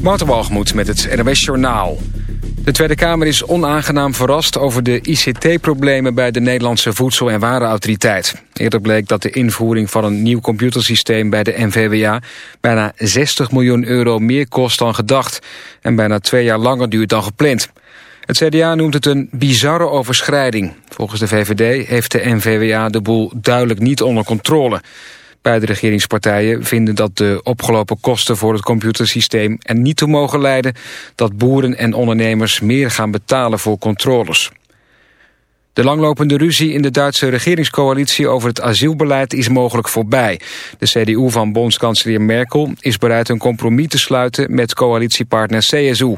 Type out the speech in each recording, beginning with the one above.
Waterwalgemoed met het NWS Journaal. De Tweede Kamer is onaangenaam verrast over de ICT-problemen... bij de Nederlandse Voedsel- en Warenautoriteit. Eerder bleek dat de invoering van een nieuw computersysteem... bij de NVWA bijna 60 miljoen euro meer kost dan gedacht... en bijna twee jaar langer duurt dan gepland. Het CDA noemt het een bizarre overschrijding. Volgens de VVD heeft de NVWA de boel duidelijk niet onder controle... Beide regeringspartijen vinden dat de opgelopen kosten voor het computersysteem er niet toe mogen leiden dat boeren en ondernemers meer gaan betalen voor controles. De langlopende ruzie in de Duitse regeringscoalitie over het asielbeleid is mogelijk voorbij. De CDU van bondskanselier Merkel is bereid een compromis te sluiten met coalitiepartner CSU.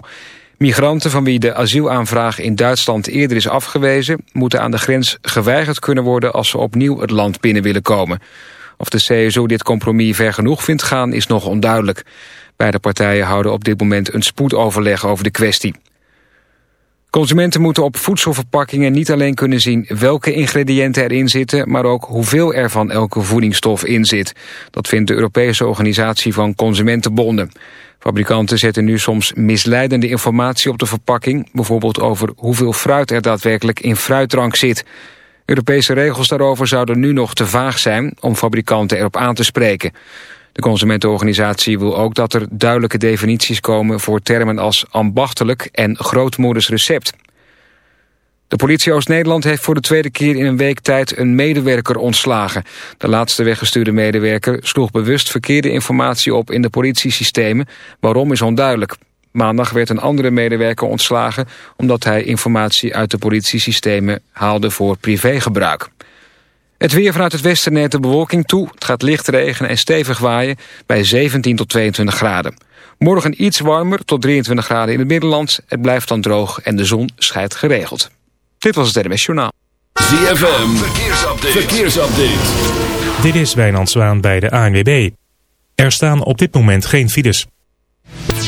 Migranten van wie de asielaanvraag in Duitsland eerder is afgewezen... moeten aan de grens geweigerd kunnen worden als ze opnieuw het land binnen willen komen. Of de CSU dit compromis ver genoeg vindt gaan is nog onduidelijk. Beide partijen houden op dit moment een spoedoverleg over de kwestie. Consumenten moeten op voedselverpakkingen niet alleen kunnen zien welke ingrediënten erin zitten, maar ook hoeveel er van elke voedingsstof in zit. Dat vindt de Europese Organisatie van Consumentenbonden. Fabrikanten zetten nu soms misleidende informatie op de verpakking, bijvoorbeeld over hoeveel fruit er daadwerkelijk in fruitdrank zit. Europese regels daarover zouden nu nog te vaag zijn om fabrikanten erop aan te spreken. De consumentenorganisatie wil ook dat er duidelijke definities komen voor termen als ambachtelijk en grootmoeders recept. De politie Oost-Nederland heeft voor de tweede keer in een week tijd een medewerker ontslagen. De laatste weggestuurde medewerker sloeg bewust verkeerde informatie op in de politiesystemen. Waarom is onduidelijk. Maandag werd een andere medewerker ontslagen... omdat hij informatie uit de politiesystemen haalde voor privégebruik. Het weer vanuit het westen neemt de bewolking toe. Het gaat licht regenen en stevig waaien bij 17 tot 22 graden. Morgen iets warmer tot 23 graden in het Middenland. Het blijft dan droog en de zon schijnt geregeld. Dit was het NMS Journaal. ZFM, verkeersupdate. verkeersupdate. Dit is Wijnand Zwaan bij de ANWB. Er staan op dit moment geen files.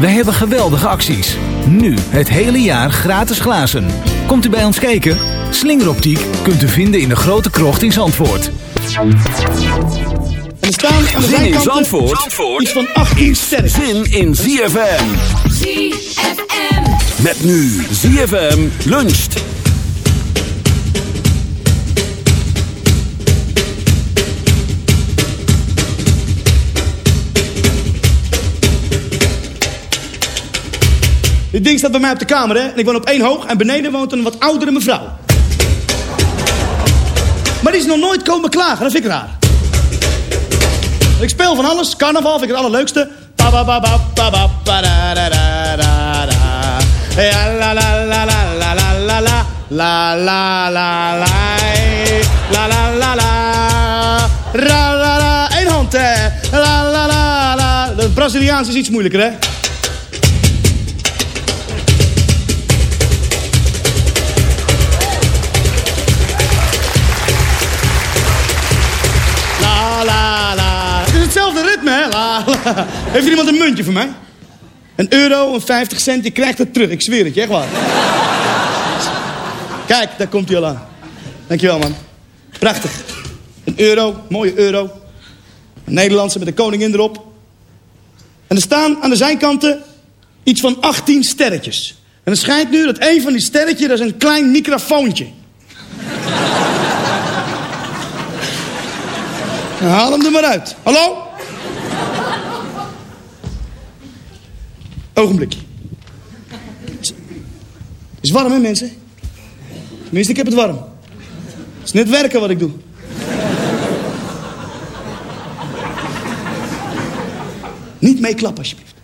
Wij hebben geweldige acties. Nu het hele jaar gratis glazen. Komt u bij ons kijken? Slingeroptiek kunt u vinden in de grote krocht in Zandvoort. Er staan aan de Zin in Zandvoort, Zandvoort iets van 18 sterren. zin in ZFM. ZFM. Met nu ZFM luncht. Dit ding staat bij mij op de kamer, hè. En ik woon op één hoog en beneden woont een wat oudere mevrouw. Maar die is nog nooit komen klagen, dat vind ik raar. Ik speel van alles, carnaval vind ik het allerleukste. Pa, la, la, la, la, la, la, la, la. La, la, la, la. La, la, la, la. La, la. Eén hand, hè. La, la, la, la. De Braziliaans is iets moeilijker, hè. Heeft iemand een muntje voor mij? Een euro, een 50 cent, je krijgt het terug. Ik zweer het je, echt waar. Kijk, daar komt hij al aan. Dankjewel, man. Prachtig. Een euro, mooie euro. Een Nederlandse met de koningin erop. En er staan aan de zijkanten iets van 18 sterretjes. En het schijnt nu dat een van die sterretjes, dat is een klein microfoontje. Nou, haal hem er maar uit. Hallo? Ogenblikje. Het is warm, hè, mensen? Tenminste, ik heb het warm. Het is net werken wat ik doe. Niet meeklappen, alsjeblieft.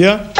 Ja?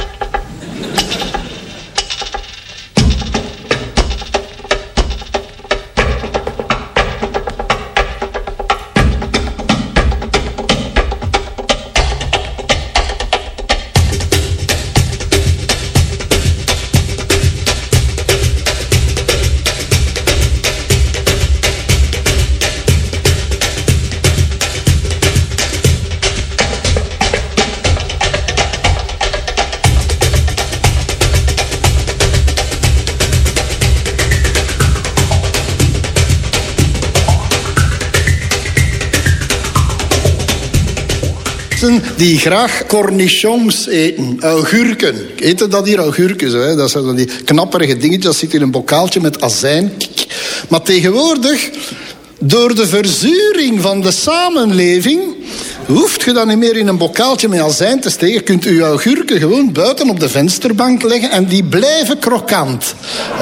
Die graag cornichons eten, augurken. Eten dat hier augurken? Dat zijn dan die knapperige dingetjes, dat zit in een bokaaltje met azijn. Maar tegenwoordig, door de verzuring van de samenleving hoeft je dan niet meer in een bokaaltje met azijn te steken. Kunt u uw augurken gewoon buiten op de vensterbank leggen en die blijven krokant.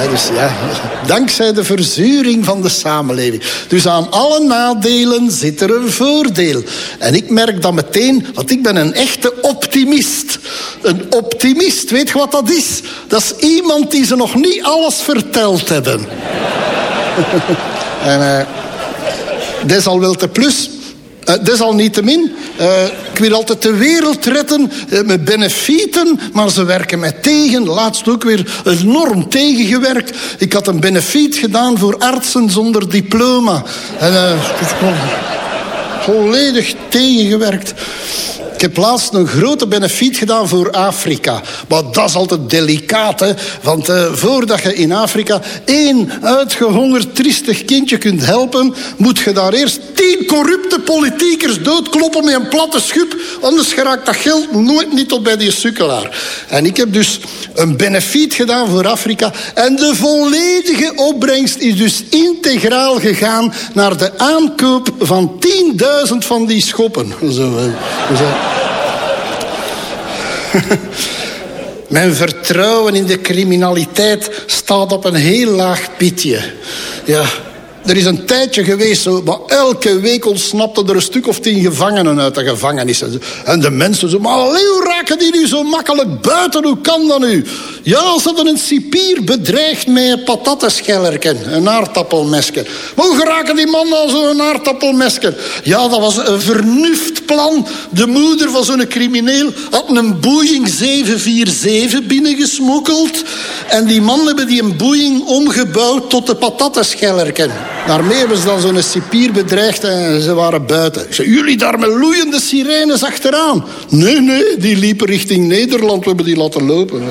Dus ja, dankzij de verzuring van de samenleving. Dus aan alle nadelen zit er een voordeel. En ik merk dat meteen, want ik ben een echte optimist. Een optimist, weet je wat dat is? Dat is iemand die ze nog niet alles verteld hebben. en uh, dat wel te plus. Uh, desalniettemin, uh, ik wil altijd de wereld redden uh, met benefieten, maar ze werken mij tegen. Laatst ook weer enorm tegengewerkt. Ik had een benefiet gedaan voor artsen zonder diploma. En volledig tegengewerkt. Ik heb laatst een grote benefiet gedaan voor Afrika. Maar dat is altijd delicaat, hè. Want uh, voordat je in Afrika één uitgehongerd, triestig kindje kunt helpen... moet je daar eerst tien corrupte politiekers doodkloppen met een platte schub. Anders geraakt dat geld nooit niet tot bij die sukkelaar. En ik heb dus een benefiet gedaan voor Afrika. En de volledige opbrengst is dus integraal gegaan... naar de aankoop van 10.000 van die schoppen. Zo. Mijn vertrouwen in de criminaliteit staat op een heel laag pitje. Ja, er is een tijdje geweest, zo, maar elke week ontsnapten er een stuk of tien gevangenen uit de gevangenis. En de mensen zo, maar hoe raken die nu zo makkelijk buiten? Hoe kan dat nu? Ja, ze hadden een cipier bedreigd met een patattenschellerken, een aardappelmesken. Hoe geraken die man nou zo'n aardappelmesken? Ja, dat was een vernuft plan. De moeder van zo'n crimineel had een Boeing 747 binnengesmokkeld. En die man hebben die een Boeing omgebouwd tot de patattenschellerken. Daarmee hebben ze dan zo'n cipier bedreigd en ze waren buiten. Ik jullie daar met loeiende sirenes achteraan? Nee, nee, die liepen richting Nederland. We hebben die laten lopen.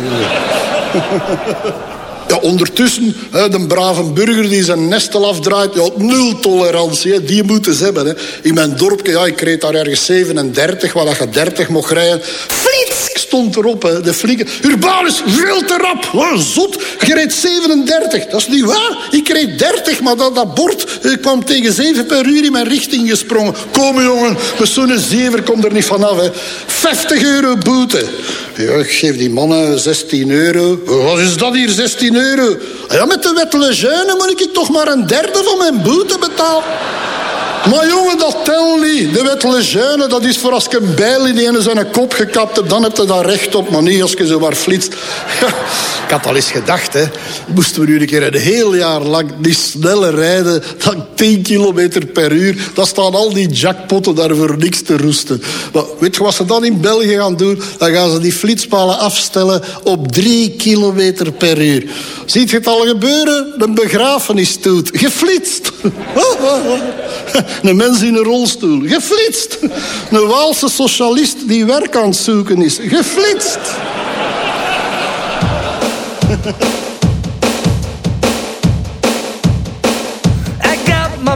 Ja, ondertussen, hè, de brave burger die zijn nestel afdraait, ja, nul tolerantie, die moeten ze hebben. Hè. In mijn dorpje, ja, ik reed daar ergens 37, waar je 30 mocht rijden. Flits stond erop, de flikken. Urbanus, veel te rap. Zot, je reed 37. Dat is niet waar. Ik reed 30, maar dat, bord ik kwam tegen 7 per uur in mijn richting gesprongen. Kom jongen, met zo'n zever komt er niet vanaf. Hè. 50 euro boete. Ja, ik geef die mannen 16 euro. Wat is dat hier, 16 euro? Ja, met de wet Lejeune moet ik toch maar een derde van mijn boete betalen. Maar jongen, dat tel niet. De wet lejeune, dat is voor als je een bijl in ene zijn kop gekapt hebt, dan heb je daar recht op, maar niet als je zo maar flitst. ik had al eens gedacht, hè. Moesten we nu een keer een heel jaar lang die snelle rijden dan 10 kilometer per uur. Dan staan al die jackpotten daar voor niks te roesten. Weet je wat ze dan in België gaan doen? Dan gaan ze die flitspalen afstellen op 3 kilometer per uur. Ziet je het al gebeuren? Een begrafenis doet. Geflitst. Een mens in een rolstoel. Geflitst. Een Waalse socialist die werk aan het zoeken is. Geflitst. I got my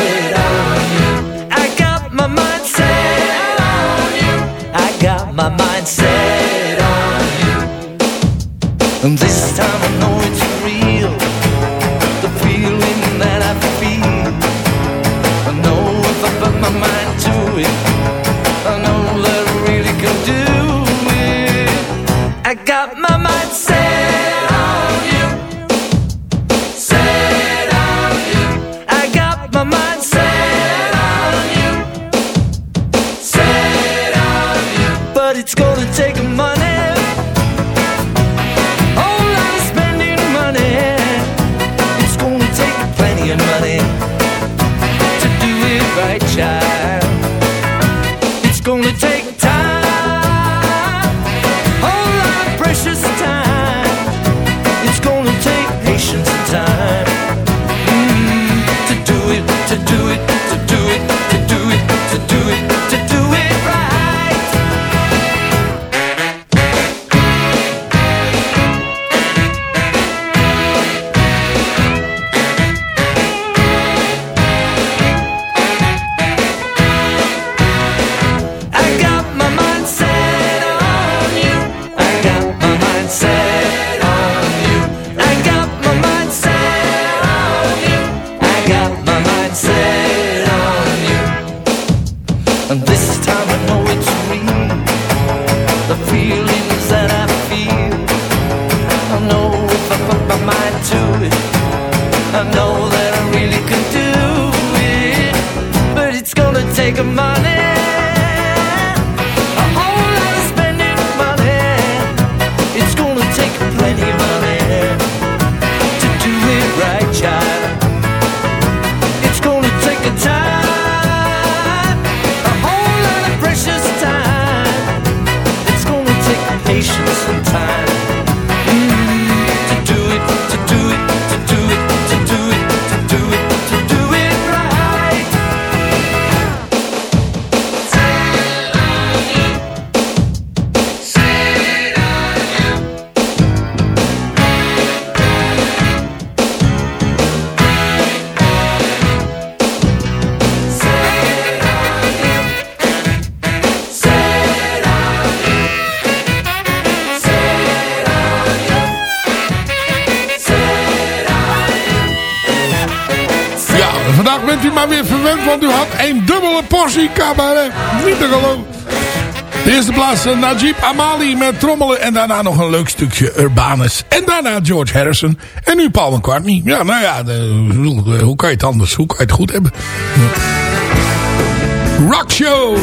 love it. Morsi Cabaret. Niet te geloven. De eerste plaats eh, Najib Amali met trommelen. En daarna nog een leuk stukje Urbanus. En daarna George Harrison. En nu Paul McCartney. Ja, nou ja, hoe kan je het anders? Hoe kan je het goed hebben? Rock Show.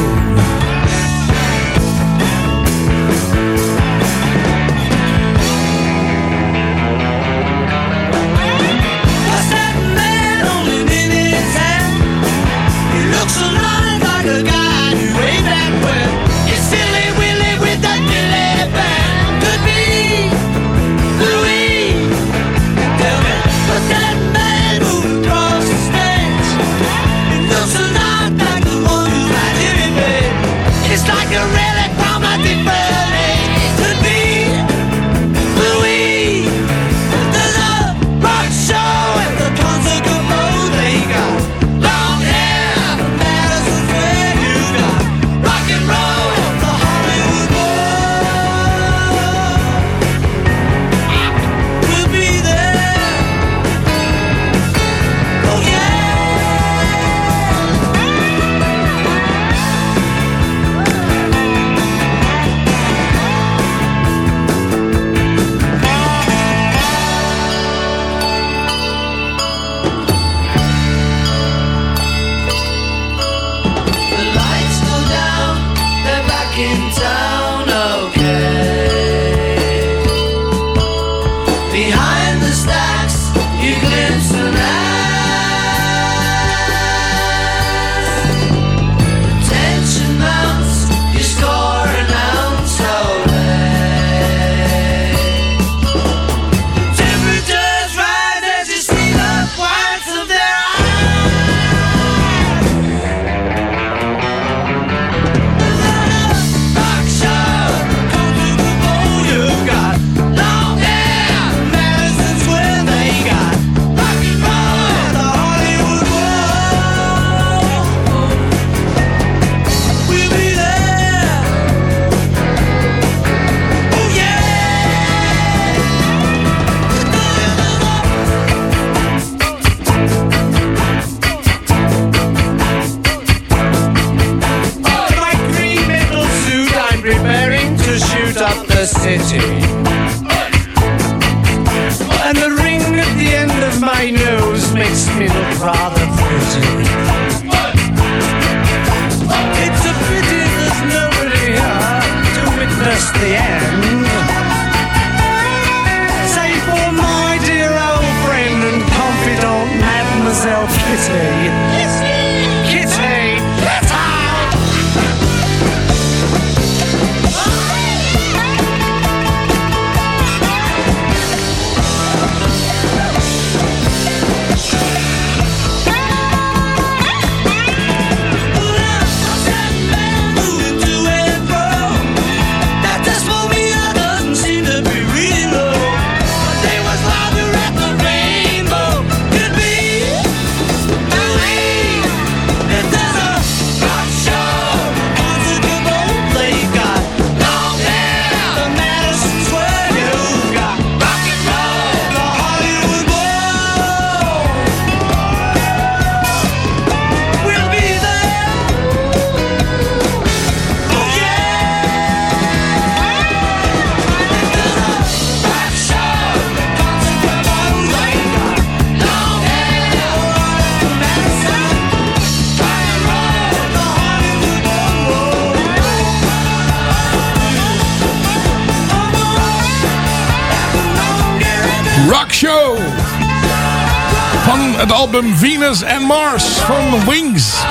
Venus and Mars van Wings.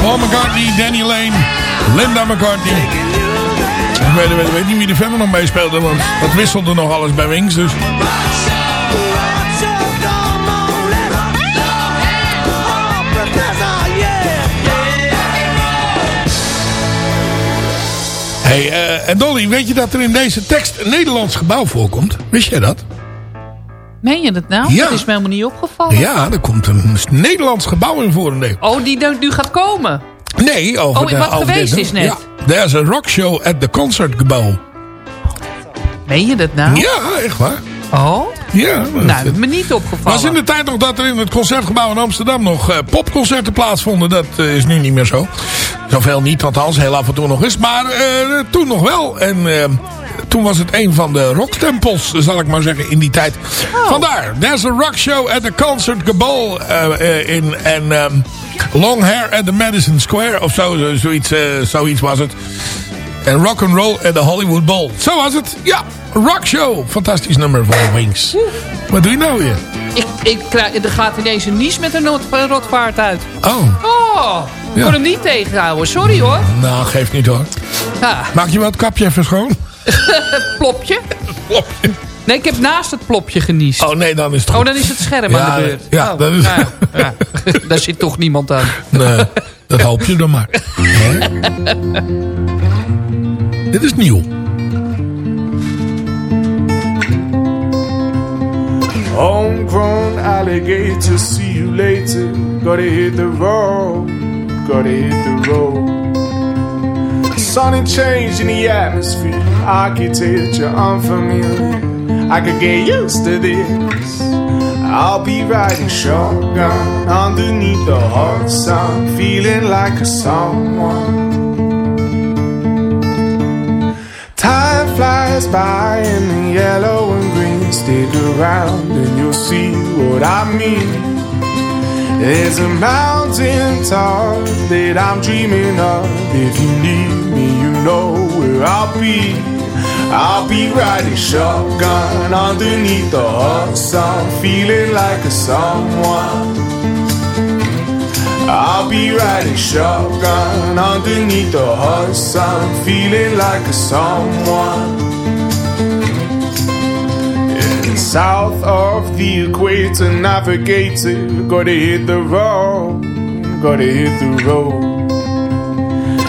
Paul McCartney, Danny Lane, Linda McCartney. Ik weet, niet wie er verder nog meespeelde, want dat wisselde nog alles bij Wings. Dus. Hey, eh, en Dolly, weet je dat er in deze tekst een Nederlands gebouw voorkomt? Wist jij dat? Meen je dat nou? Ja. Dat is me helemaal niet opgevallen. Ja, er komt een Nederlands gebouw in voor. Nee, Oh, die nu- nu gaat komen. nee over Oh, de, wat over geweest is net. Ja, there's a rock show at the concertgebouw. Meen je dat nou? Ja, echt waar. Oh? Ja, dat- Nou, me niet opgevallen. was in de tijd nog dat er in het concertgebouw in Amsterdam nog eh, popconcerten plaatsvonden. Dat eh, is nu niet meer zo. Zoveel niet, althans heel af en toe nog eens. Maar eh, toen nog wel. En toen was het een van de rocktempels, zal ik maar zeggen, in die tijd. Oh. Vandaar, there's a rock show at the Concert Gebouw eh, eh, in en ehm, Long Hair at the Madison Square of zo, zoiets, eh, zoiets was het. En rock and roll at the Hollywood Bowl. Zo was het. Ja, rock show. Fantastisch nummer van Wings. Wat doe je nou weer? Ik, ik krijg, er gaat ineens een nies met een rotvaart uit. Oh, Oh, ik Ja. kon hem niet tegenhouden. Sorry hoor. nou geeft niet hoor. Ja, Maak je wel het kapje even schoon? plopje. Plopje. Nee, ik heb naast het plopje geniest. Oh nee, dan is het Oh, goed. dan is het scherm Ja, aan de beurt. ja, oh, dat is- ja, ja. Daar zit toch niemand aan. Nee, dat hoop je dan maar. Dit is nieuw. Homegrown alligator, see you later. Gotta hit the road, gotta hit the road. Sudden change in the atmosphere, architecture unfamiliar. I could get used to this. I'll be riding shotgun underneath the hot sun, feeling like a someone. Time flies by in the yellow and green. Stick around and you'll see what I mean. There's a mountain top that I'm dreaming of. If you need know where I'll be. I'll be riding shotgun underneath the hot sun, feeling like a someone. I'll be riding shotgun underneath the hot sun, feeling like a someone. South of the equator, navigator, gotta hit the road, gotta hit the road.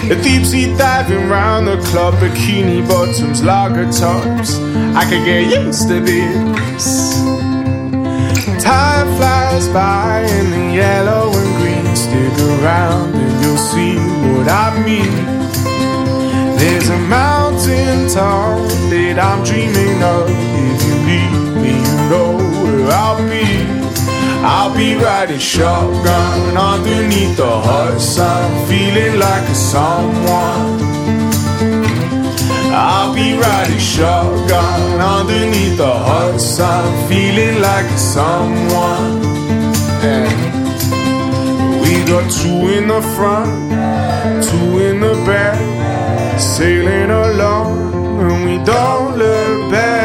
A deep sea diving round the club, bikini bottoms, lager tops. I could get used to this. Time flies by in the yellow and green. Stick around and you'll see what I mean. There's a mountain top that I'm dreaming of. If you leave me, you know where I'll be. I'll be riding shotgun underneath the hot sun, feeling like a someone. I'll be riding shotgun underneath the hot sun, feeling like a someone. And we got two in the front, two in the back, sailing along, and we don't look back,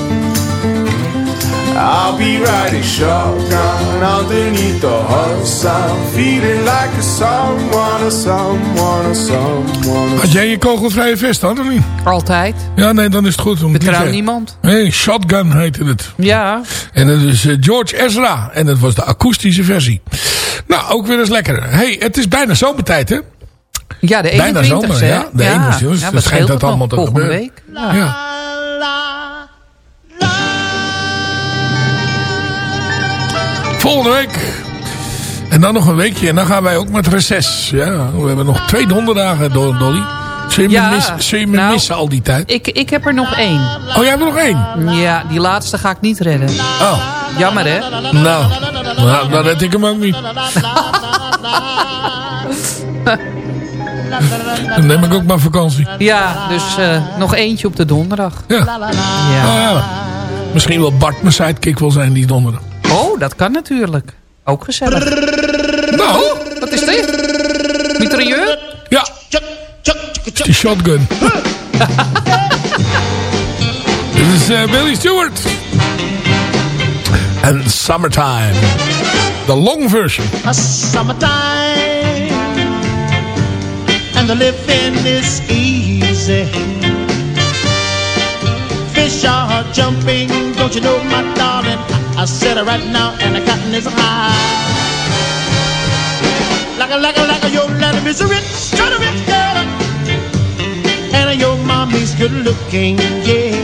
I'll be riding shotgun underneath the hot sun, feeling like a someone, a someone, a someone. Had jij je kogelvrije vest aan of niet? Altijd. Ja, nee, dan is het goed. Om Betrouw niemand. Nee, Shotgun heette het. Ja. En dat is eh, George Ezra. En dat was de akoestische versie. Nou, ook weer eens lekker. hey, het is bijna zomertijd, hè? Ja, de 21ste. Bijna zomer, ja. De ja. 21ste. Dus Ja, dan wat schijnt dat allemaal te Volgende gebeuren. week. Ja. Volgende week. En dan nog een weekje. En dan gaan wij ook met reces. Ja, we hebben nog twee donderdagen, Do- Dolly. Zul je me, Ja, missen, zul je me nou, missen al die tijd? Ik, ik heb er nog één. Oh, jij hebt er nog één? Ja, die laatste ga ik niet redden. Oh. Jammer, hè? Nou, nou dan red ik hem ook niet. Dan neem ik ook maar vakantie. Ja, dus eh, nog eentje op de donderdag. Ja. Ja. Nou ja. Misschien wil Bart mijn sidekick wel zijn die donderdag. Oh, dat kan natuurlijk. Ook gezellig. Nou, Wat is dit? Mitrailleur? ja. Het is shotgun. Dit is eh, Billy Stewart. En Summertime. De long version. a summertime and the living is easy. Fish are jumping, don't you know, my darling? I, I said it right now, and the cotton is high. Like a, like a, like a, your daddy is a rich, kind rich girl, and your mommy's good looking, yeah.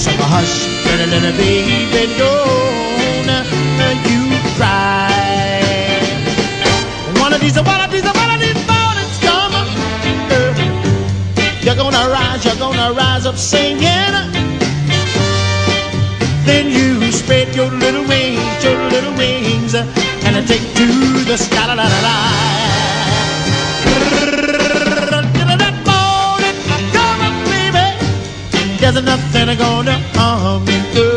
Said, hush, little, little baby, don't you cry. One of these, one you're gonna rise up singing. Then you spread your little wings, your little wings, and take to the sky. La, la, la, la. That morning, come on, baby. There's nothing gonna harm you,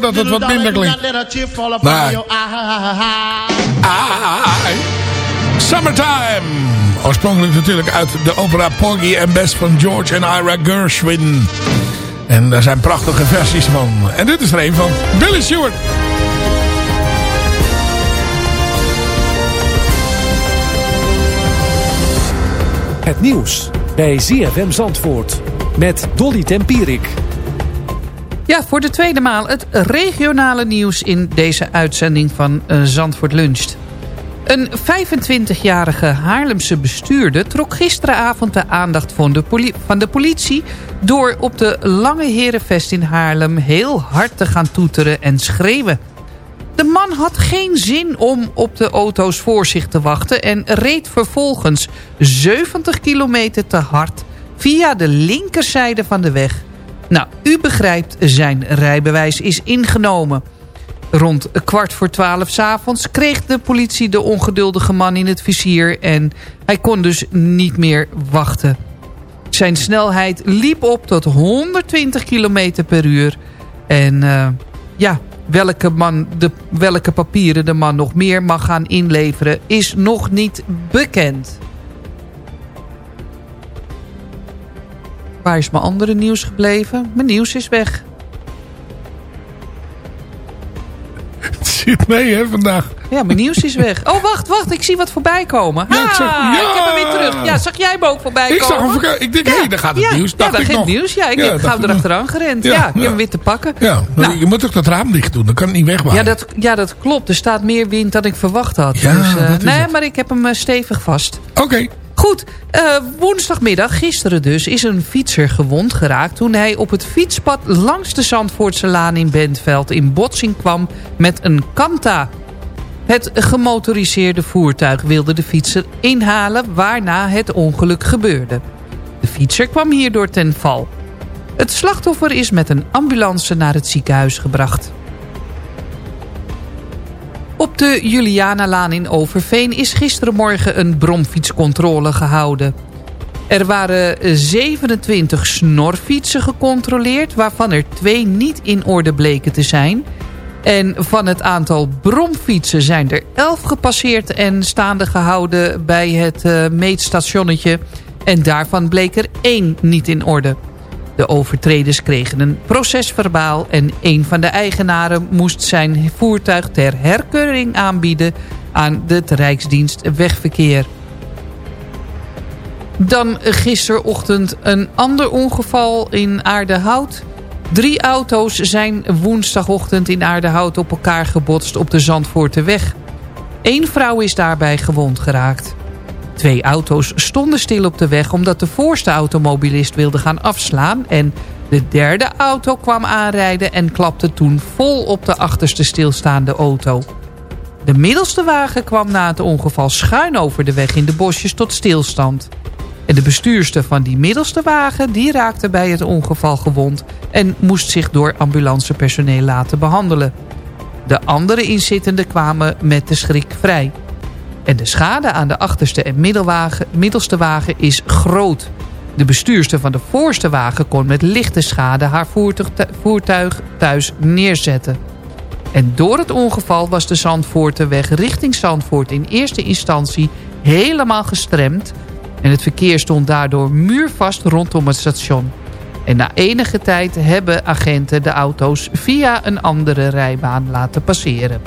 hoor, dat het wat minder klinkt. Nee. Summertime. Oorspronkelijk natuurlijk uit de opera Porgy and Bess van George en Ira Gershwin. En daar zijn prachtige versies van. En dit is er een van. Billy Stewart. Het nieuws bij ZFM Zandvoort met Dolly Tempierik. Ja, voor de tweede maal het regionale nieuws in deze uitzending van eh, Zandvoort Luncht. Een 25-jarige Haarlemse bestuurder trok gisteravond de aandacht van de, van de politie... door op de Lange Herenvest in Haarlem heel hard te gaan toeteren en schreeuwen. De man had geen zin om op de auto's voor zich te wachten... en reed vervolgens 70 kilometer te hard via de linkerzijde van de weg. Nou, u begrijpt, zijn rijbewijs is ingenomen. Rond kwart voor twaalf s'avonds kreeg de politie de ongeduldige man in het vizier... en hij kon dus niet meer wachten. Zijn snelheid liep op tot 120 kilometer per uur. En eh, ja, welke, man de, welke papieren de man nog meer mag gaan inleveren... is nog niet bekend. Waar is mijn andere nieuws gebleven? Mijn nieuws is weg. Het zit mee hè vandaag. Ja, mijn nieuws is weg. Oh, wacht, wacht. Ik zie wat voorbij komen. Ja, ik zag- ja! ik heb hem weer terug. Ja, zag jij me ook voorbij Ik zag komen? hem voorbij. Ik denk, hé, daar gaat het ja, nieuws. Ja, Dacht daar ik gaat nog. nieuws. Ja, ik Ja, heb gauw ik erachteraan gerend. Ja, Ja, ik ja. heb hem weer te pakken. Ja, Nou. je moet ook dat raam dicht doen. Dan kan het niet wegwaaien. Ja dat, ja, dat klopt. Er staat meer wind dan ik verwacht had. Ja, dus, eh, nee, het. maar ik heb hem eh, stevig vast. Oké. Goed, eh, woensdagmiddag, gisteren dus, is een fietser gewond geraakt... toen hij op het fietspad langs de Zandvoortse Laan in Bentveld in botsing kwam met een Kanta. Het gemotoriseerde voertuig wilde de fietser inhalen waarna het ongeluk gebeurde. De fietser kwam hierdoor ten val. Het slachtoffer is met een ambulance naar het ziekenhuis gebracht. Op de Julianalaan in Overveen is gisterenmorgen een bromfietscontrole gehouden. Er waren 27 snorfietsen gecontroleerd... waarvan er twee niet in orde bleken te zijn. En van het aantal bromfietsen zijn er 11 gepasseerd... en staande gehouden bij het eh, meetstationnetje. En daarvan bleek er één niet in orde. De overtreders kregen een procesverbaal... en een van de eigenaren moest zijn voertuig ter herkeuring aanbieden... aan de Rijksdienst Wegverkeer. Dan gisterochtend een ander ongeval in Aardehout. Drie auto's zijn woensdagochtend in Aardehout op elkaar gebotst op de Zandvoorterweg. Eén vrouw is daarbij gewond geraakt. Twee auto's stonden stil op de weg omdat de voorste automobilist wilde gaan afslaan... en de derde auto kwam aanrijden en klapte toen vol op de achterste stilstaande auto. De middelste wagen kwam na het ongeval schuin over de weg in de bosjes tot stilstand. En de bestuurster van die middelste wagen die raakte bij het ongeval gewond... en moest zich door ambulancepersoneel laten behandelen. De andere inzittenden kwamen met de schrik vrij. En de schade aan de achterste en middelste wagen is groot. De bestuurster van de voorste wagen kon met lichte schade haar voertuig thuis neerzetten. En door het ongeval was de Zandvoorterweg richting Zandvoort in eerste instantie helemaal gestremd... en het verkeer stond daardoor muurvast rondom het station. En na enige tijd hebben agenten de auto's via een andere rijbaan laten passeren.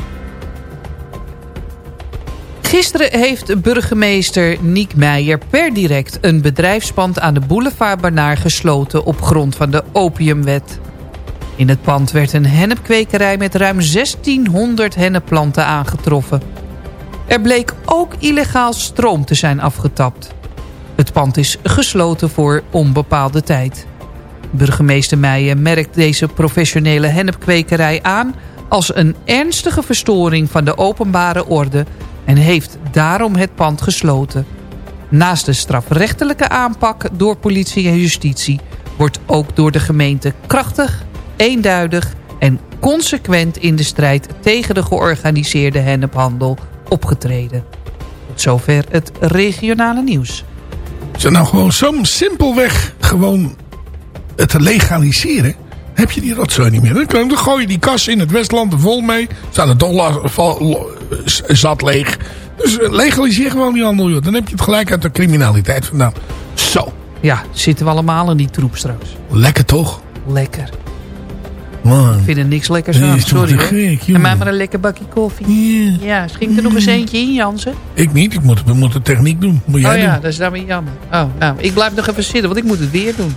Gisteren heeft burgemeester Niek Meijer per direct een bedrijfspand aan de boulevard Barnaar gesloten op grond van de opiumwet. In het pand werd een hennepkwekerij met ruim 1600 hennepplanten aangetroffen. Er bleek ook illegaal stroom te zijn afgetapt. Het pand is gesloten voor onbepaalde tijd. Burgemeester Meijer merkt deze professionele hennepkwekerij aan... als een ernstige verstoring van de openbare orde... en heeft daarom het pand gesloten. Naast de strafrechtelijke aanpak door politie en justitie... wordt ook door de gemeente krachtig, eenduidig en consequent in de strijd... tegen de georganiseerde hennephandel opgetreden. Tot zover het regionale nieuws. Het nou gewoon zo simpelweg gewoon het legaliseren, heb je die rotzooi niet meer. Dan, gooi je die kas in het Westland er vol mee. Staat er toch zat leeg. Dus eh, legaliseer gewoon die handel. Joh. Dan heb je het gelijk uit de criminaliteit vandaan. Zo. Ja, zitten we allemaal in die troep straks. Lekker toch? Lekker. Man. Ik vind er niks lekkers aan, sorry hoor. En mij maar een lekker bakje koffie. Yeah. Ja, schenk er nog eens eentje in, Jansen. Ik niet, ik moet, we moeten techniek doen. Moet jij oh ja, doen. dat is weer jammer. Oh, nou, ik blijf nog even zitten, want ik moet het weer doen.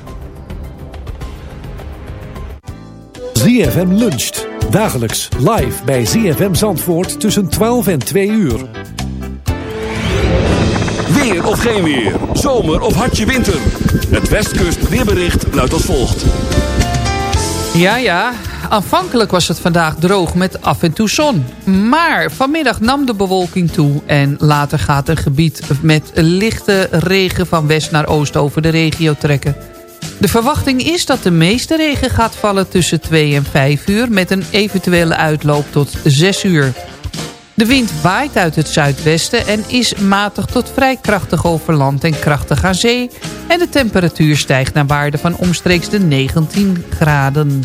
ZFM luncht. Dagelijks live bij ZFM Zandvoort tussen 12 en 2 uur. Weer of geen weer. Zomer of hartje winter. Het Westkust weerbericht luidt als volgt. Ja, ja. Aanvankelijk was het vandaag droog met af en toe zon. Maar vanmiddag nam de bewolking toe... en later gaat een gebied met lichte regen van west naar oost over de regio trekken. De verwachting is dat de meeste regen gaat vallen tussen 2 en 5 uur... met een eventuele uitloop tot 6 uur. De wind waait uit het zuidwesten en is matig tot vrij krachtig over land en krachtig aan zee. En de temperatuur stijgt naar waarde van omstreeks de 19 graden.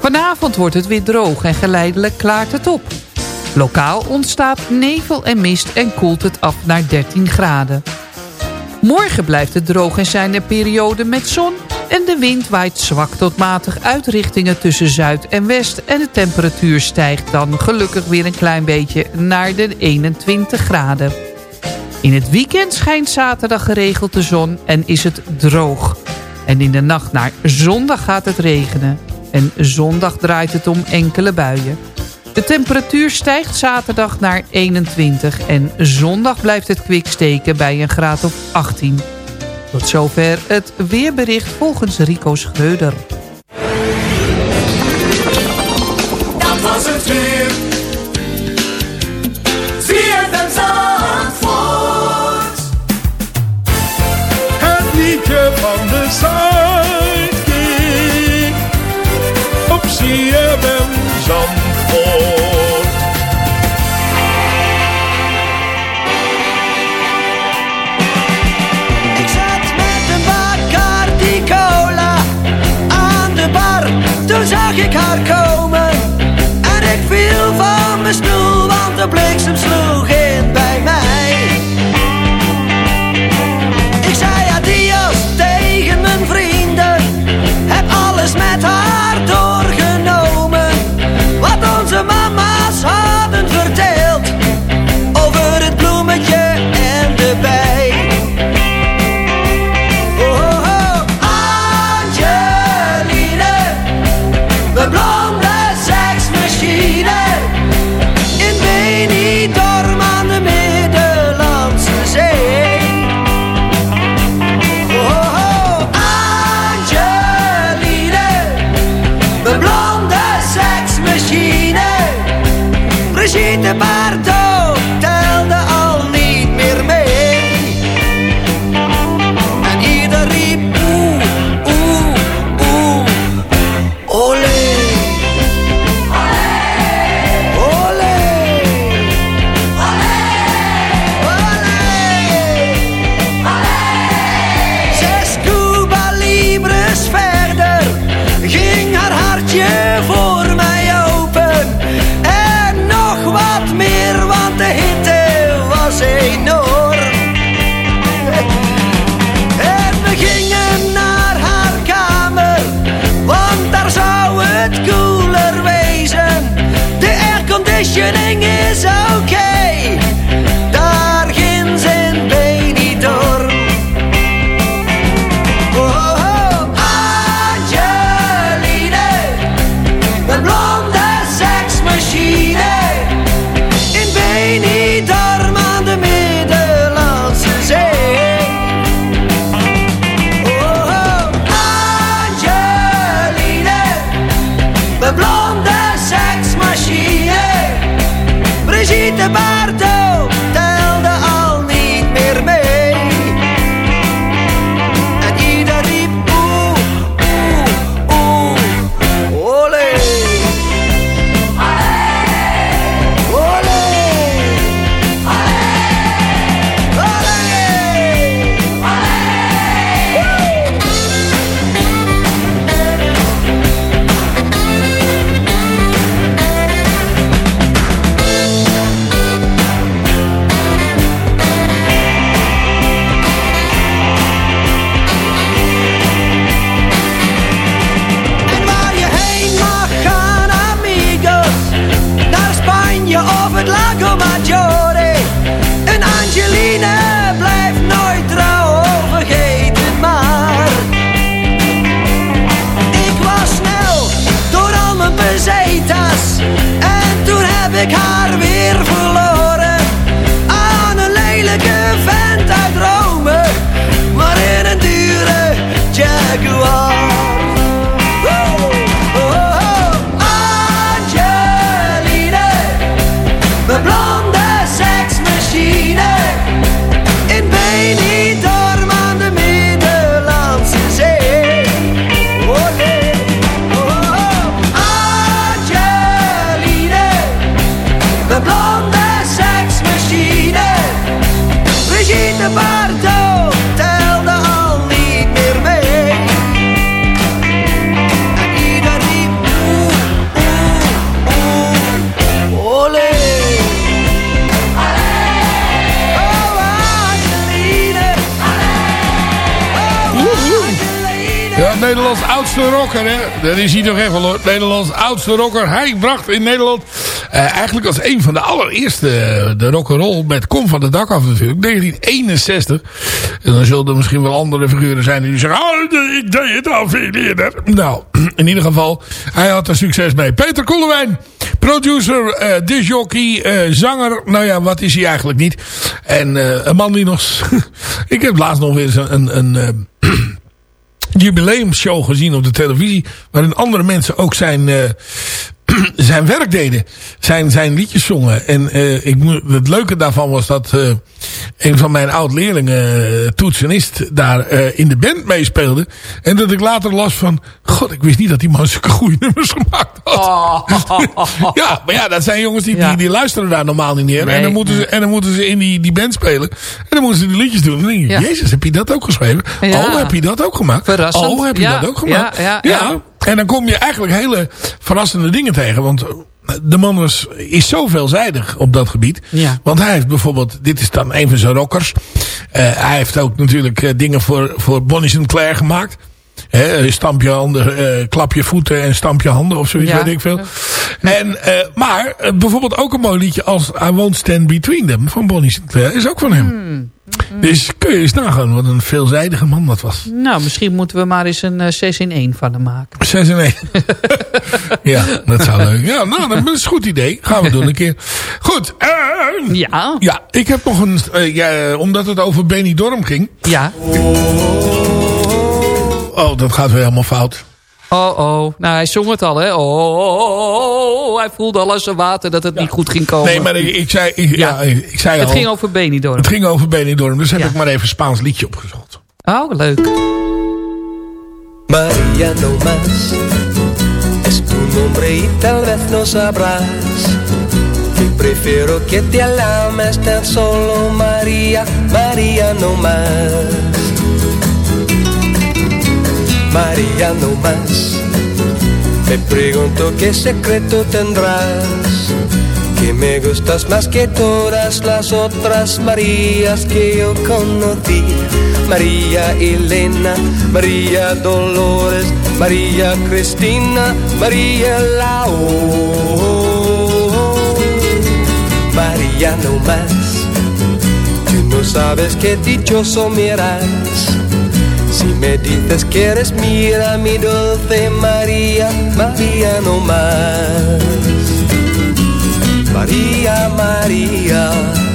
Vanavond wordt het weer droog en geleidelijk klaart het op. Lokaal ontstaat nevel en mist en koelt het af naar 13 graden. Morgen blijft het droog en zijn er perioden met zon... en de wind waait zwak tot matig uit richtingen tussen zuid en west... en de temperatuur stijgt dan gelukkig weer een klein beetje naar de 21 graden. In het weekend schijnt zaterdag geregeld de zon en is het droog. En in de nacht naar zondag gaat het regenen. En zondag draait het om enkele buien. De temperatuur stijgt zaterdag naar 21 en zondag blijft het kwik steken bij een graad of 18. Tot zover het weerbericht volgens Rico Schreuder. Dat was het weer. Zandvoort. Het liedje van de. Op CFM Zandvoort. Ik is hij nog even, hoor. Nederlands oudste rocker. Hij bracht in Nederland eh, eigenlijk als een van de allereerste eh, de rock'n'roll met Kom van de Dak af natuurlijk. 1961. En dan zullen er misschien wel andere figuren zijn die zeggen... Oh, ik deed het al veel eerder. Nou, in ieder geval, hij had er succes mee. Peter Koelewijn, producer, eh disjockey, zanger. Nou ja, wat is hij eigenlijk niet? En een man die nog... ik heb laatst nog weer eens een... een, een jubileumshow gezien op de televisie. Waarin andere mensen ook zijn, eh, zijn werk deden. Zijn, zijn liedjes zongen. En eh, ik, het leuke daarvan was dat eh, een van mijn oud-leerlingen, eh, toetsenist, daar in de band meespeelde. En dat ik later las van... God, ik wist niet dat die man zulke goede nummers gemaakt had. ja, maar ja, dat zijn jongens die, die, die luisteren daar normaal niet meer. en, dan moeten ze, en dan moeten ze in die, die band spelen. En dan moeten ze die liedjes doen. En dan denk je, Ja. jezus, heb je dat ook geschreven? Ja. Oh, heb je dat ook gemaakt? Verrassend. Oh, heb je dat ook gemaakt? ja, ja, ja. En dan kom je eigenlijk hele verrassende dingen tegen. Want de man was, is zo veelzijdig op dat gebied. Ja. Want hij heeft bijvoorbeeld, dit is dan een van zijn rockers. Eh, hij heeft ook natuurlijk eh, dingen voor, voor Bonnie Sinclair gemaakt. Hè, stamp je handen, eh, klap je voeten en stamp je handen of zoiets, Ja. weet ik veel. En, eh, maar eh, bijvoorbeeld ook een mooi liedje als I Won't Stand Between Them van Bonnie Sinclair is ook van hem. Hmm. Dus kun je eens nagaan wat een veelzijdige man dat was. Nou, misschien moeten we maar eens een eh, 6 in 1 van hem maken. 6 en 1. ja, dat zou leuk. Ja, nou, dat is een goed idee. Gaan we doen een keer. Goed. eh, ja. Ja, ik heb nog een... eh, ja, omdat het over Benny Dorm ging. Ja. Oh, dat gaat weer helemaal fout. Oh, oh. Nou, hij zong het al, hè? Oh, oh, oh, oh. Hij voelde al aan zijn water dat het niet goed ging komen. Nee, maar ik, ik zei, ik, ja. ik zei het al. ging over Benidorm. Het ging over Benidorm, dus heb Ja. ik maar even een Spaans liedje opgezocht. Oh, leuk. María no más es tu nombre y tal vez no sabrás que prefiero que te alames tan solo María, María no más. María no más. Me pregunto qué secreto tendrás. Que me gustas más que todas las otras Marías que yo conocí. María Elena, María Dolores, María Cristina, María Lao. María no más. Tú no sabes qué dichoso me. Si me dices que eres mía, mi dulce María, María no más. María, María.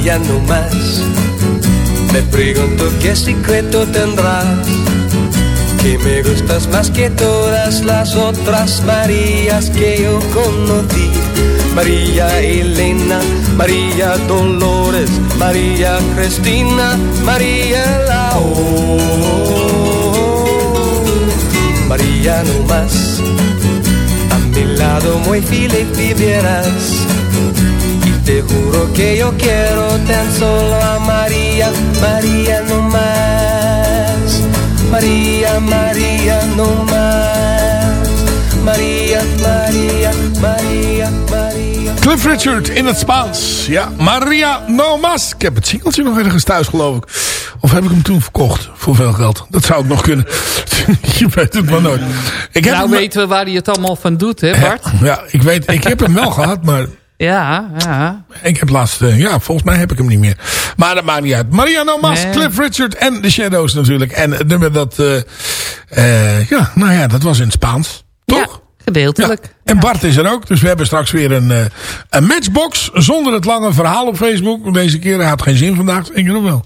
María no más. Me pregunto qué secreto tendrás. Que me gustas más que todas las otras Marías que yo conocí. María Elena, María Dolores, María Cristina, María Lao. María no más. A mi lado muy feliz vivieras. Y te juro que yo quiero tan solo a María, María no más. María, María no más. María, María, María, María. Cliff Richard in het Spaans. Ja, Maria No Mas. Ik heb het singeltje nog ergens thuis, geloof ik. Of heb ik hem toen verkocht voor veel geld? Dat zou ik nog kunnen. Je weet het maar nooit. Ik heb nou hem- weten we waar hij het allemaal van doet, hè Bart? Ja, ik weet, ik heb hem wel gehad, maar Ja, ja. ik heb laatst, eh, ja, volgens mij heb ik hem niet meer. Maar dat maakt niet uit. Maria No Mas, Nee. Cliff Richard en The Shadows natuurlijk. En het nummer dat, eh, eh, ja, nou ja, dat was in het Spaans. Toch? Gedeeltelijk. En Bart is er ook, dus we hebben straks weer een, eh, een matchbox zonder het lange verhaal op Facebook. Deze keer had geen zin vandaag, ik nog wel.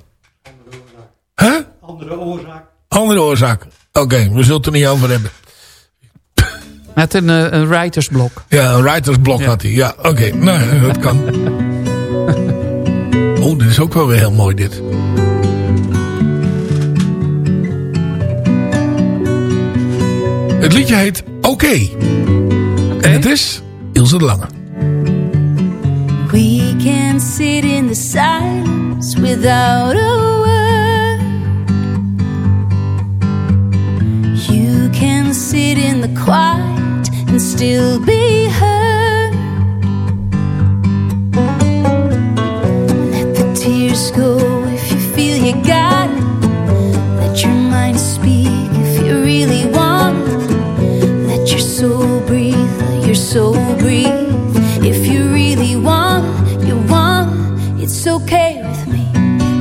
Hè? Andere oorzaak. Andere oorzaak. Oké, we zullen het er niet over hebben. Met een, eh, een writersblok. Ja, een writersblok had hij. Ja, oké. Nou, dat kan. oh, dit is ook wel weer heel mooi dit. Het liedje heet Oké. En het is Ilse de Lange. We can sit in the silence without a sit in the quiet and still be heard. Let the tears go if you feel you got it. Let your mind speak if you really want it. Let your soul breathe, let your soul breathe. If you really want, you want, it, it's okay with me.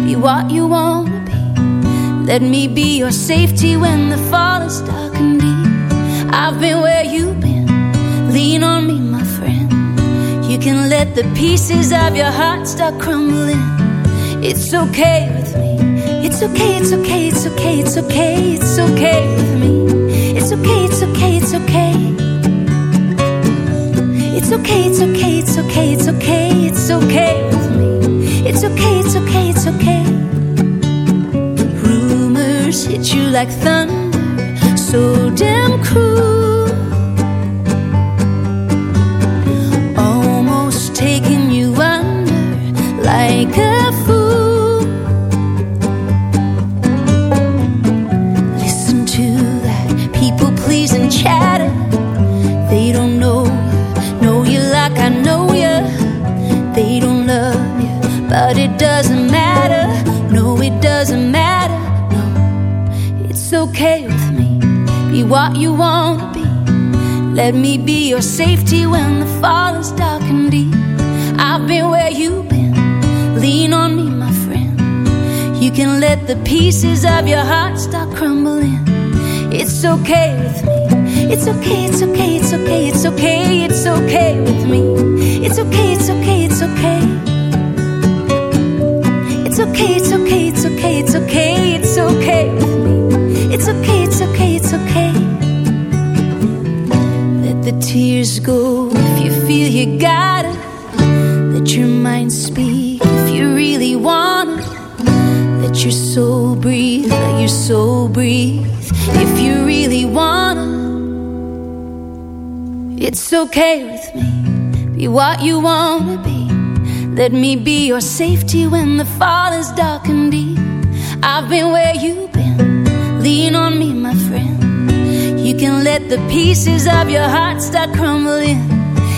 Be what you want to be. Let me be your safety when the fall is dark. I've been where you've been. Lean on me, my friend. You can let the pieces of your heart start crumbling. It's okay with me. It's okay, it's okay, it's okay, it's okay, it's okay with me. It's okay, it's okay, it's okay. It's okay, it's okay, it's okay, it's okay, it's okay with me. It's okay, it's okay, it's okay. Rumors hit you like thunder, so damn cruel. Almost taking you under like a What you want to be. Let me be your safety when the fall is dark and deep. I've been where you've been. Lean on me, my friend. You can let the pieces of your heart start crumbling. It's okay with me. It's okay, it's okay, it's okay, it's okay, it's okay with me. It's okay, it's okay, it's okay. It's okay, it's okay, it's okay, it's okay, it's okay with me. It's okay, it's okay, it's okay. Tears go if you feel you got it. Let your mind speak if you really want it. Let your soul breathe, let your soul breathe if you really want it. It's okay with me, be what you want to be. Let me be your safety when the fall is dark and deep. I've been where you've been, lean on me, my friend. You can let the pieces of your heart start crumbling.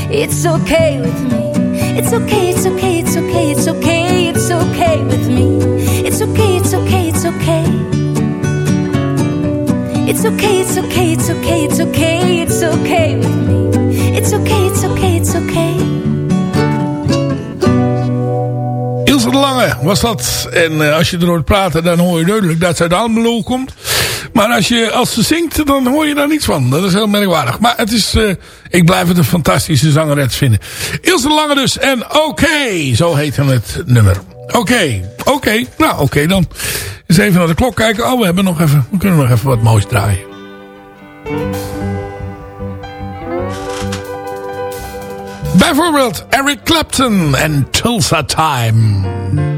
It's okay with me. It's okay, it's okay, it's okay, it's okay, it's okay with me. It's okay, it's okay, it's okay. It's okay, it's okay, it's okay, it's okay, it's okay with me. It's okay, it's okay, it's okay. De Lange was dat. En eh, als je er hoort praten, dan hoor je duidelijk dat ze uit Almelo komt. Maar als, je, als ze zingt, dan hoor je daar niets van. Dat is heel merkwaardig. Maar het is, eh, ik blijf het een fantastische zangeres vinden. Ilse de Lange dus. En oké, zo heet het nummer. Oké, oké. Nou, oké dan. Eens even naar de klok kijken. Oh, we hebben nog even, we kunnen nog even wat moois draaien. Bijvoorbeeld Eric Clapton en Tulsa Time.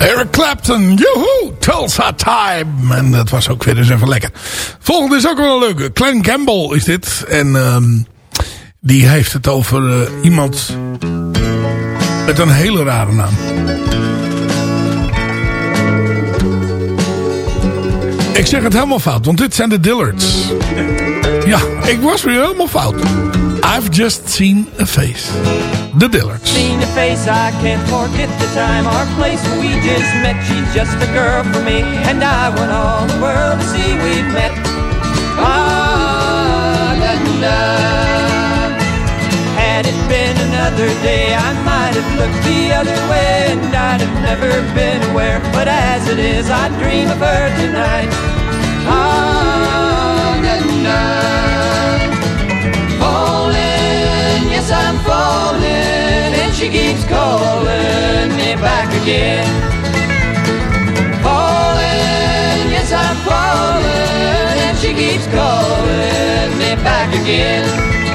Eric Clapton, joehoe, Tulsa Time. En dat was ook weer eens even lekker. Volgende is ook wel een leuke. Clan Campbell is dit. En ehm, Die heeft het over eh, iemand met een hele rare naam. Ik zeg het helemaal fout, want dit zijn de Dillards. Ja, ik was weer helemaal fout. I've just seen a face. De Dillards. Seen a face, I can't forget the time, our place we just met. She's just a girl for me, and I want all the world to see we've met. Ah, da. Had it been another day, I might have looked the other way, and I'd have never been aware. But as it is, I dream of her tonight. Ah. Falling, yes, I'm falling, and she keeps calling me back again. Falling, yes, I'm falling, and she keeps calling me back again.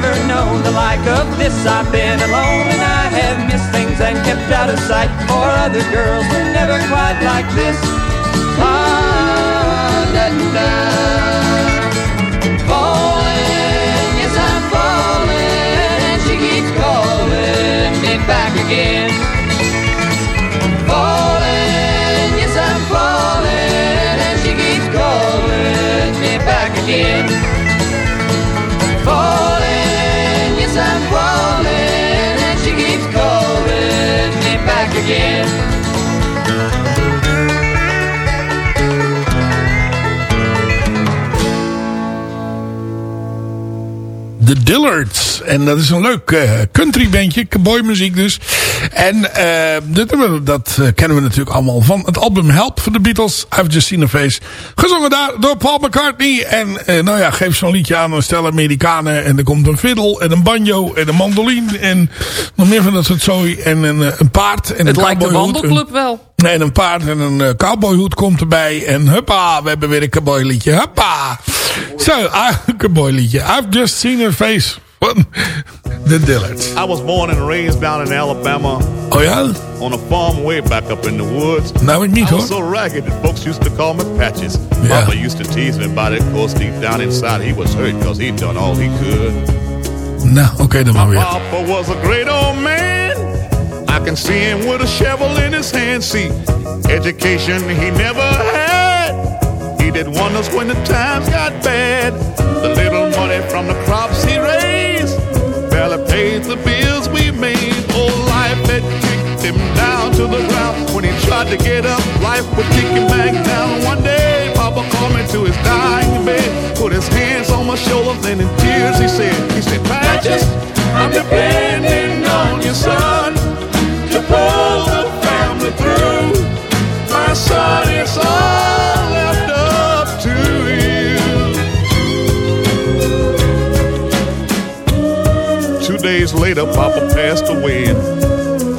Never known the like of this. I've been alone and I have missed things and kept out of sight. For other girls were never quite like this. Ah, da, da. De Dillards. En dat is een leuk eh, countrybandje, cowboymuziek dus. En eh, dit, dat eh, kennen we natuurlijk allemaal van het album Help van de Beatles. I've Just Seen a Face. Gezongen daar door Paul McCartney. En nou ja, geef zo'n liedje aan een stel Amerikanen. En er komt een fiddle en een banjo en een mandoline. En nog meer van dat soort zooi. En een, een paard. En Het een lijkt de wandelclub wel. Nee, en een paard en een cowboyhoed komt erbij. En huppa, we hebben weer een cowboyliedje. Huppa. Zo, ah, een cowboyliedje. I've just seen her face. De Dillards. I was born and raised down in Alabama. Oh? On a farm way back up in the woods. Nou, ik niet I was so ragged that folks used to call me Patches. Yeah. Papa used to tease me about it, of course deep down inside he was hurt because he'd done all he could. Nou, oké dan maar weer. Papa was a great old man. I can see him with a shovel in his hand. See, education he never had. He did wonders when the times got bad. The little money from the crops he raised to the ground. When he tried to get up, life would kick him back down. One day, Papa called me to his dying bed, put his hands on my shoulders, and in tears he said, he said, Patches, I'm depending on you, son, to pull the family through. My son, it's all left up to you. Two days later, Papa passed away,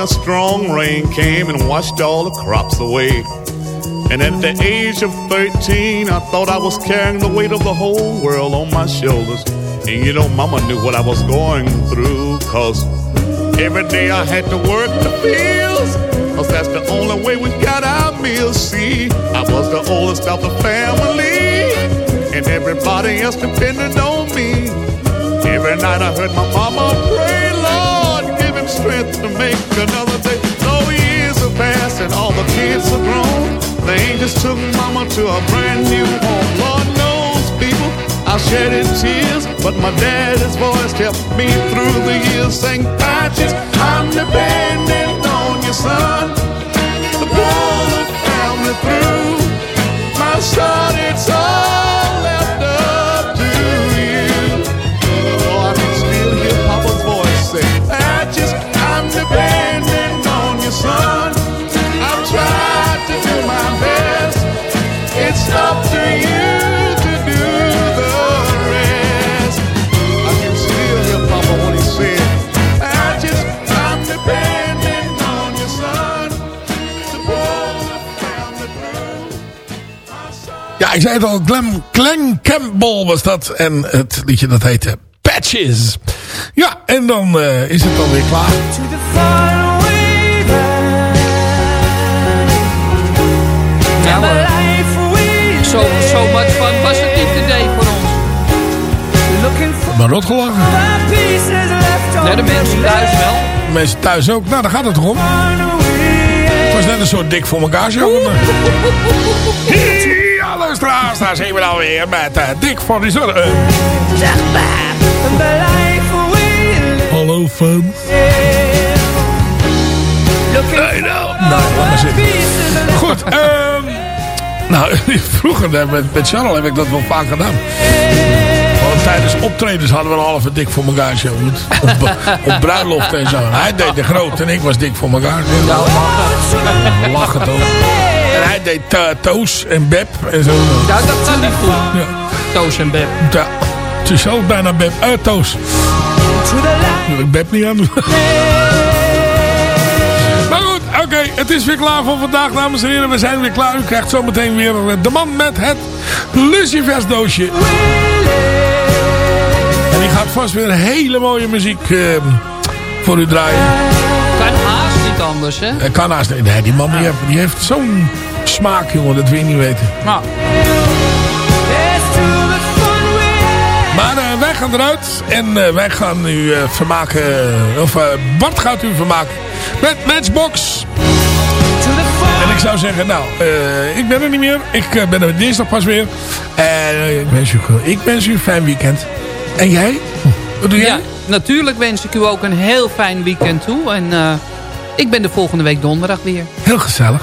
A strong rain came and washed all the crops away. And at the age of 13, I thought I was carrying the weight of the whole world on my shoulders. And you know, Mama knew what I was going through, cause every day I had to work the fields. Cause that's the only way we got our meals. See, I was the oldest of the family, and everybody else depended on me. Every night I heard my mama pray, Lord, give him strength to make another day. So years have passed and all the kids are grown. The angels took mama to a brand new home. Lord knows, people, I shedded tears, but my daddy's voice kept me through the years. Saying, Patches, I'm your son. The blood found me through. My son, it's all. Ja, ik zei het al, Glen, Glen Campbell was dat. En het liedje dat heette Patches. Ja, en dan eh, is het alweer klaar. Ja. Zo, zo much fun was het niet today voor ons. Maar rot gelachen. Nee, de mensen thuis wel. Mensen thuis ook. Nou, daar gaat het toch om. Het was net een soort dik voor elkaar show. Luisteraars, daar zijn we dan weer met uh, Dik voor die. Zeg maar. Hallo fans. Nee, nou, nou, laat maar zitten. Goed, ehm nou, vroeger eh, met, met Charles heb ik dat wel vaak gedaan. Want tijdens optredens hadden we een halve dik voor elkaar show. Op, op bruiloft en zo. Hij deed de groot en ik was dik voor elkaar. Ja, lachen. Lachen toch. En hij deed Toos en Beb en zo. Ja, dat gaat niet goed. Ja. Toos en Beb. Ja, het is zelf bijna Beb. Uh, Toos. Wil ik Beb niet aan doen. Maar goed, oké. het is weer klaar voor vandaag, dames en heren. We zijn weer klaar. U krijgt zometeen weer eh, de man met het Lucifers doosje. En die gaat vast weer hele mooie muziek eh, voor u draaien. Niet anders, hè? Eh, kan haast niet. Nee, die man die heeft, die heeft zo'n smaak, jongen. Dat wil je niet weten. Nou. Maar eh, wij gaan eruit en eh, wij gaan u eh, vermaken, of Bart gaat u vermaken met Matchbox. En ik zou zeggen, nou, ik ben er niet meer. Ik ben er dinsdag pas weer. En ik, wens u, ik wens u een fijn weekend. En jij? Wat doe jij? Ja, natuurlijk wens ik u ook een heel fijn weekend toe. En ik ben de volgende week donderdag weer. Heel gezellig.